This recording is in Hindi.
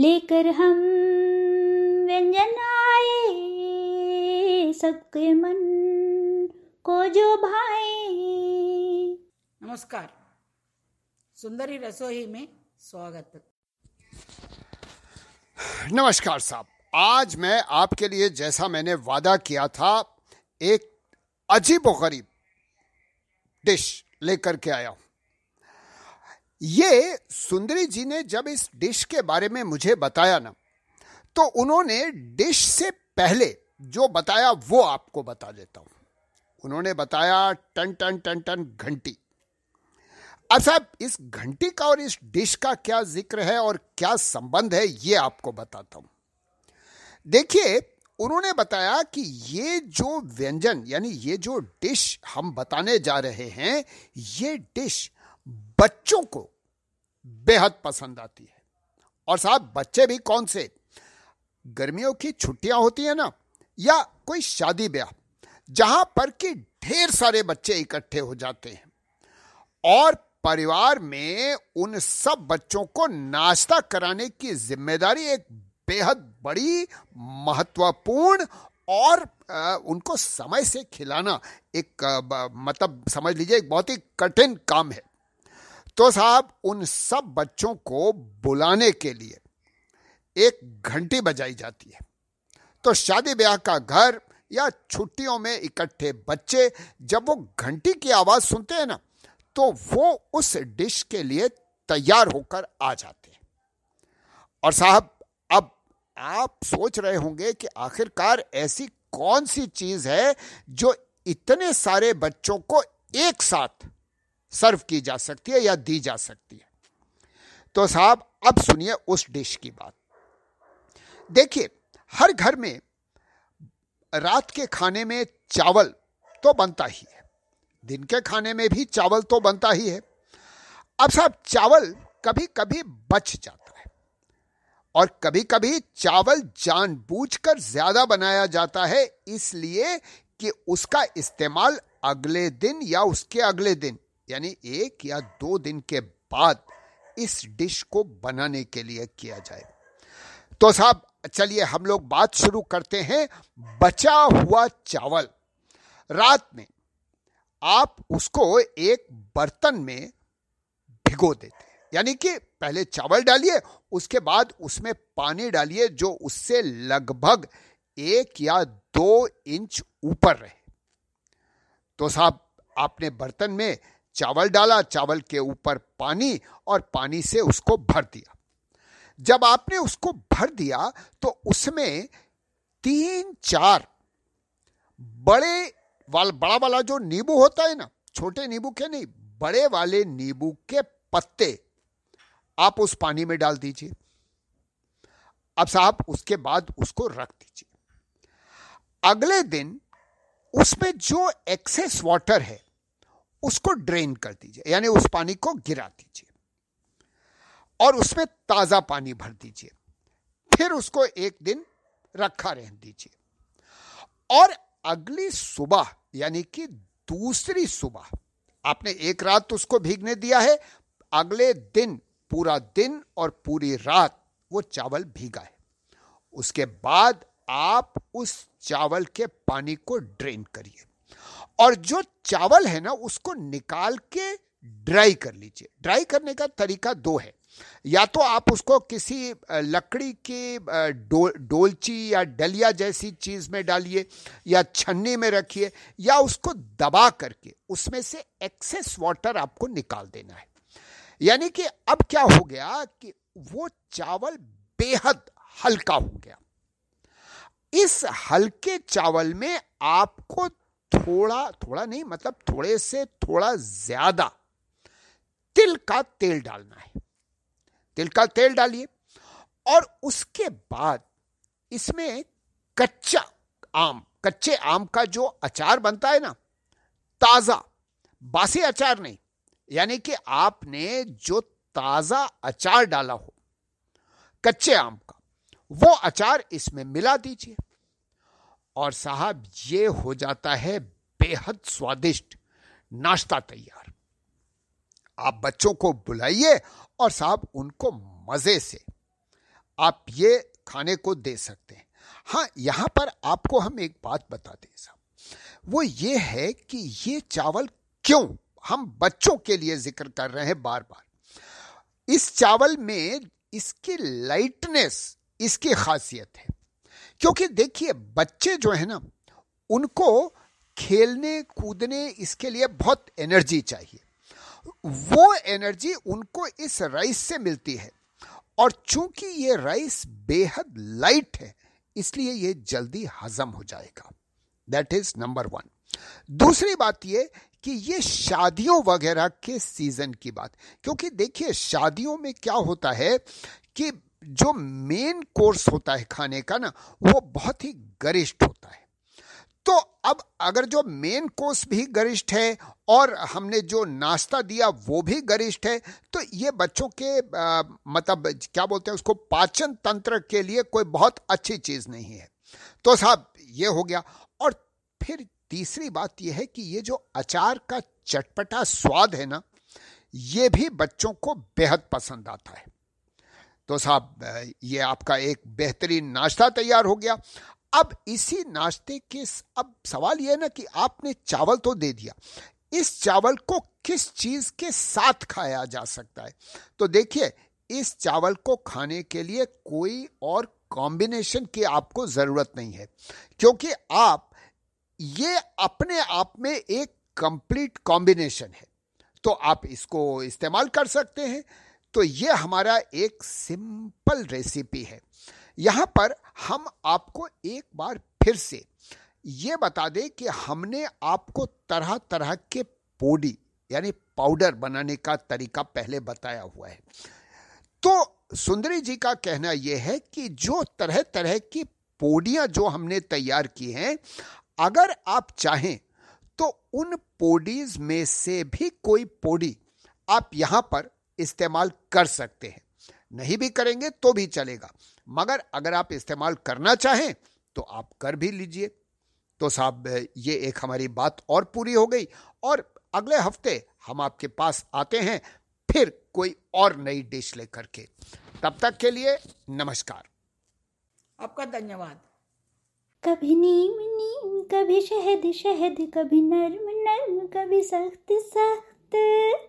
लेकर हम व्यंजन आए। सबके मन को जो भाए। नमस्कार। सुंदरी रसोई में स्वागत। नमस्कार साहब। आज मैं आपके लिए जैसा मैंने वादा किया था एक अजीब गरीब डिश लेकर के आया हूँ। ये सुंदरी जी ने जब इस डिश के बारे में मुझे बताया ना तो उन्होंने डिश से पहले जो बताया वो आपको बता देता हूँ। उन्होंने बताया टन टन टन टन घंटी। साहब, इस घंटी का और इस डिश का क्या ज़िक्र है और क्या संबंध है, ये आपको बताता हूँ। देखिए, उन्होंने बताया कि ये जो व्यंजन, यानी ये जो डिश हम बताने जा रहे हैं, ये डिश बच्चों को बेहद पसंद आती है। और साहब, बच्चे भी कौन से? गर्मियों की छुट्टियाँ होती है ना, या कोई शादी ब्याह, जहाँ पर कि ढेर सारे बच्चे इकट्ठे हो जाते हैं, और परिवार में उन सब बच्चों को नाश्ता कराने की ज़िम्मेदारी एक बेहद बड़ी, महत्वपूर्ण और उनको समय से खिलाना एक मतलब समझ लीजिए एक बहुत ही कठिन काम है। तो साहब, उन सब बच्चों को बुलाने के लिए एक घंटी बजाई जाती है। तो शादी ब्याह का घर या छुट्टियों में इकट्ठे बच्चे जब वो घंटी की आवाज़ सुनते हैं ना तो वो उस डिश के लिए तैयार होकर आ जाते हैं। और साहब, अब आप सोच रहे होंगे कि आखिरकार ऐसी कौन सी चीज़ है जो इतने सारे बच्चों को एक साथ सर्व की जा सकती है या दी जा सकती है। तो साहब, अब सुनिए उस डिश की बात। देखिए, हर घर में रात के खाने में चावल तो बनता ही है। दिन के खाने में भी चावल तो बनता ही है। अब साहब, चावल कभी कभी बच जाता है और कभी कभी चावल जानबूझकर ज़्यादा बनाया जाता है, इसलिए कि उसका इस्तेमाल अगले दिन या उसके अगले दिन यानी एक या दो दिन के बाद इस डिश को बनाने के लिए किया जाए। तो साहब, चलिए हम लोग बात शुरू करते हैं बचा हुआ चावल। रात में आप उसको एक बर्तन में भिगो देते हैं। यानी कि पहले चावल डालिए, उसके बाद उसमें पानी डालिए जो उससे लगभग एक या दो इंच ऊपर रहे। तो साहब, आपने बर्तन में चावल डाला, चावल के ऊपर पानी और पानी से उसको भर दिया। जब आपने उसको भर दिया तो उसमें तीन, चार बड़े वाल, बड़ा वाला जो नींबू होता है ना, छोटे नींबू के नहीं, बड़े वाले नींबू के पत्ते आप उस पानी में डाल दीजिए। अब साहब, उसके बाद उसको रख दीजिए। अगले दिन उसमें जो एक्सेस वाटर है उसको ड्रेन कर दीजिए, यानी उस पानी को गिरा दीजिए और उसमें ताज़ा पानी भर दीजिए। फिर उसको एक दिन रखा रहने दीजिए। और अगली सुबह, यानी कि दूसरी सुबह, आपने एक रात उसको भीगने दिया है, अगले दिन, पूरा दिन और पूरी रात वो चावल भीगा है। उसके बाद आप उस चावल के पानी को ड्रेन करिए। और जो चावल है ना उसको निकाल के ड्राई कर लीजिए। ड्राई करने का तरीका दो है। या तो आप उसको किसी लकड़ी की डो, डोलची या डलिया जैसी चीज़ में डालिए या छन्नी में रखिए या उसको दबा करके उसमें से एक्सेस वाटर आपको निकाल देना है। यानी कि अब क्या हो गया कि वो चावल बेहद हल्का हो गया। इस हल्के चावल में आपको थोड़ा थोड़ा नहीं मतलब थोड़े से थोड़ा ज़्यादा। तिल का तेल डालना है। तिल का तेल डालिए और उसके बाद इसमें कच्चा आम, कच्चे आम का जो अचार बनता है ना, ताज़ा, बासी अचार नहीं, यानी कि आपने जो ताज़ा अचार डाला हो, कच्चे आम का, वो अचार इसमें मिला दीजिए। और साहब, ये हो जाता है बेहद स्वादिष्ट नाश्ता तैयार। आप बच्चों को बुलाइए और साहब उनको मज़े से आप ये खाने को दे सकते हैं। हाँ यहाँ पर आपको हम एक बात बताते हैं साहब। वो ये है कि ये चावल क्यों हम बच्चों के लिए ज़िक्र कर रहे हैं बार बार इस चावल में इसकी लाइटनेस इसकी खासियत है। क्योंकि देखिए, बच्चे जो है ना, उनको खेलने, कूदने, इसके लिए बहुत एनर्जी चाहिए। वो एनर्जी उनको इस राइस से मिलती है। और चूँकि ये राइस बेहद लाइट है, इसलिए ये जल्दी हजम हो जाएगा। दैट इज़ नंबर वन दूसरी बात ये कि ये शादियों वगैरह के सीज़न की बात। क्योंकि देखिए, शादियों में क्या होता है कि जो मेन कोर्स होता है खाने का ना, वो बहुत ही गरिष्ठ होता है। तो अब अगर जो मेन कोर्स भी गरिष्ठ है और हमने जो नाश्ता दिया वो भी गरिष्ठ है तो ये बच्चों के आ, मतलब क्या बोलते हैं उसको पाचन तंत्र के लिए कोई बहुत अच्छी चीज़ नहीं है। तो साहब ये हो गया। और फिर तीसरी बात यह है कि ये जो अचार का चटपटा स्वाद है ना ये भी बच्चों को बेहद पसंद आता है। तो साहब ये आपका एक बेहतरीन नाश्ता तैयार हो गया। अब इसी नाश्ते के अब सवाल यह ना कि आपने चावल तो दे दिया। इस चावल को किस चीज़ के साथ खाया जा सकता है? तो देखिए, इस चावल को खाने के लिए कोई और कॉम्बिनेशन की आपको ज़रूरत नहीं है। क्योंकि आप, ये अपने आप में एक कंप्लीट कॉम्बिनेशन है। तो आप इसको इस्तेमाल कर सकते हैं। तो ये हमारा एक सिंपल रेसिपी है। यहाँ पर हम आपको एक बार फिर से ये बता दें कि हमने आपको तरह तरह के पोडी, यानी पाउडर बनाने का तरीका पहले बताया हुआ है। तो सुंदरी जी का कहना यह है कि जो तरह तरह की पोडियाँ जो हमने तैयार की हैं, अगर आप चाहें तो उन पोडीज में से भी कोई पोडी आप यहाँ पर इस्तेमाल कर सकते हैं। नहीं भी करेंगे तो भी चलेगा। मगर अगर आप इस्तेमाल करना चाहें तो आप कर भी लीजिए। तो साहब ये एक हमारी बात और पूरी हो गई और अगले हफ़्ते हम आपके पास आते हैं फिर कोई और नई डिश लेकर के। तब तक के लिए नमस्कार। आपका धन्यवाद। कभी नीम नीम कभी शहद शहद कभी नर्म नर्म कभी सख्त सख्त।